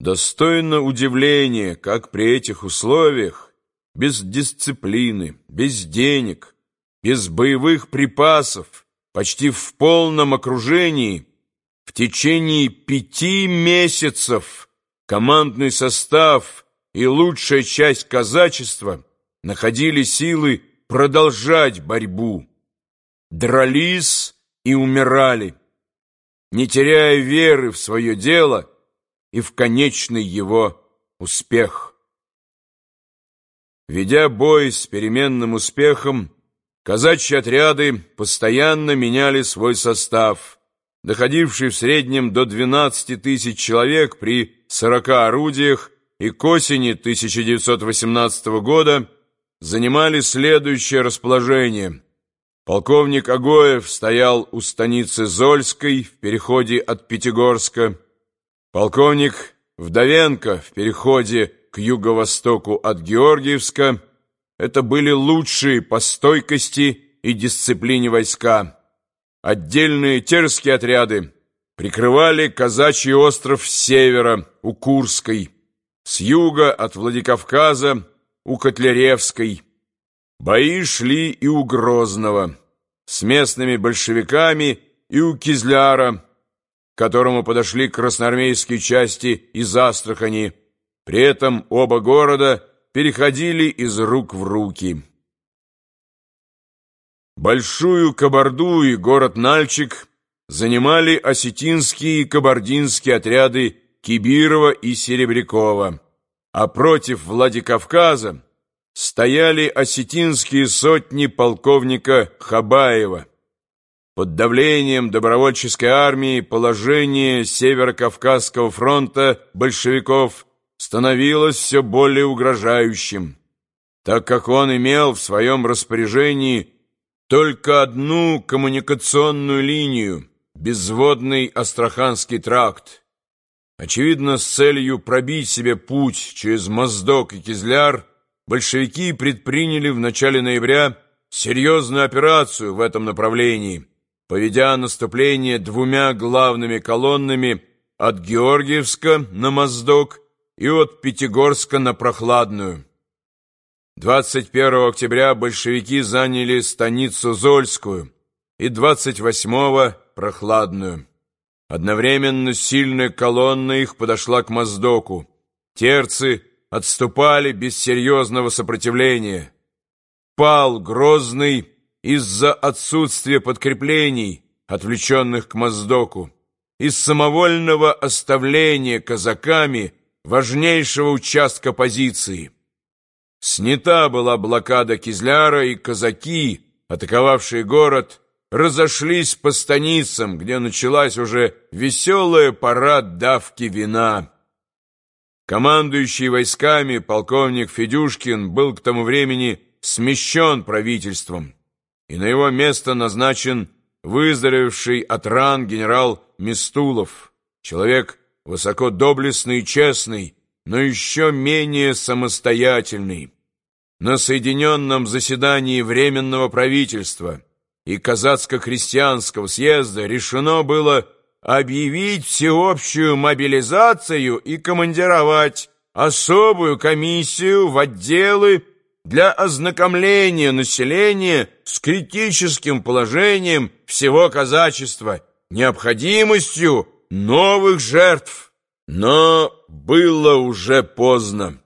Достойно удивления, как при этих условиях, без дисциплины, без денег, без боевых припасов, почти в полном окружении, в течение пяти месяцев командный состав и лучшая часть казачества находили силы продолжать борьбу, дрались и умирали, не теряя веры в свое дело и в конечный его успех. Ведя бой с переменным успехом, казачьи отряды постоянно меняли свой состав, доходивший в среднем до 12 тысяч человек при 40 орудиях и к осени 1918 года занимали следующее расположение. Полковник Агоев стоял у станицы Зольской в переходе от Пятигорска, полковник Вдовенко в переходе к юго-востоку от Георгиевска. Это были лучшие по стойкости и дисциплине войска. Отдельные терские отряды прикрывали казачий остров с севера, у Курской, с юга от Владикавказа, у Котляревской. Бои шли и у Грозного, с местными большевиками и у Кизляра, которому подошли красноармейские части из Астрахани. При этом оба города переходили из рук в руки. Большую Кабарду и город Нальчик занимали осетинские и кабардинские отряды Кибирова и Серебрякова, а против Владикавказа стояли осетинские сотни полковника Хабаева. Под давлением добровольческой армии положение Северо-Кавказского фронта большевиков становилось все более угрожающим, так как он имел в своем распоряжении только одну коммуникационную линию – безводный Астраханский тракт. Очевидно, с целью пробить себе путь через Моздок и Кизляр, большевики предприняли в начале ноября серьезную операцию в этом направлении, поведя наступление двумя главными колоннами от Георгиевска на Моздок и от Пятигорска на Прохладную. 21 октября большевики заняли станицу Зольскую и 28-го – Прохладную. Одновременно сильная колонна их подошла к Моздоку. Терцы отступали без серьезного сопротивления. Пал Грозный из-за отсутствия подкреплений, отвлеченных к Моздоку, из самовольного оставления казаками важнейшего участка позиции. Снята была блокада Кизляра, и казаки, атаковавшие город, разошлись по станицам, где началась уже веселая пора давки вина. Командующий войсками полковник Федюшкин был к тому времени смещен правительством, и на его место назначен выздоровевший от ран генерал Мистулов, человек высоко доблестный и честный, но еще менее самостоятельный. На соединенном заседании Временного правительства и Казацко-христианского съезда решено было объявить всеобщую мобилизацию и командировать особую комиссию в отделы для ознакомления населения с критическим положением всего казачества, необходимостью новых жертв. Но было уже поздно.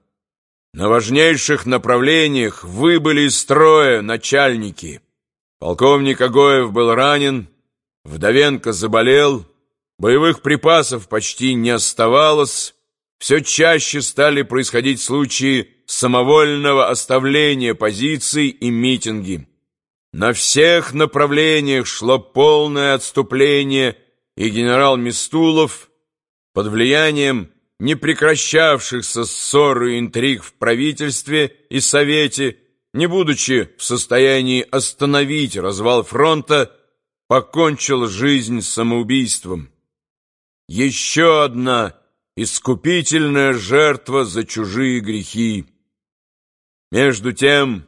На важнейших направлениях выбыли из строя начальники. Полковник Агоев был ранен, Вдовенко заболел, боевых припасов почти не оставалось, все чаще стали происходить случаи самовольного оставления позиций и митинги. На всех направлениях шло полное отступление, и генерал Мистулов под влиянием непрекращавшихся ссор и интриг в правительстве и Совете, не будучи в состоянии остановить развал фронта, покончил жизнь самоубийством. Еще одна искупительная жертва за чужие грехи. Между тем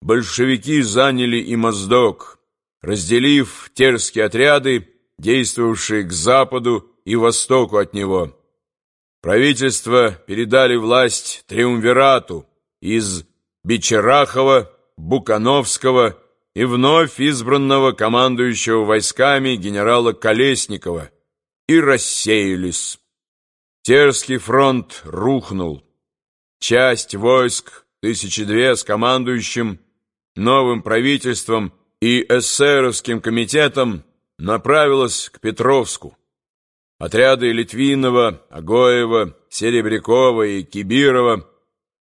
большевики заняли и Моздок, разделив терские отряды, действовавшие к западу и востоку от него. правительство передали власть Триумвирату из Бичерахова, Букановского и вновь избранного командующего войсками генерала Колесникова и рассеялись. Терский фронт рухнул. Часть войск, тысячи две с командующим, новым правительством и эсеровским комитетом направилась к Петровску. Отряды Литвинова, Агоева, Серебрякова и Кибирова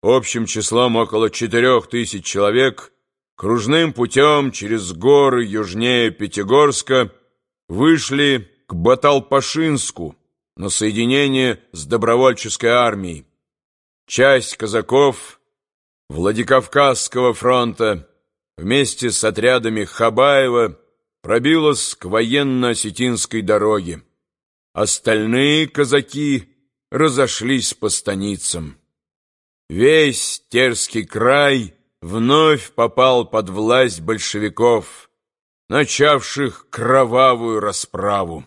общим числом около четырех тысяч человек кружным путем через горы южнее Пятигорска вышли к Баталпашинску на соединение с добровольческой армией. Часть казаков Владикавказского фронта вместе с отрядами Хабаева пробилась к военно-осетинской дороге. Остальные казаки разошлись по станицам. Весь Терский край вновь попал под власть большевиков, начавших кровавую расправу.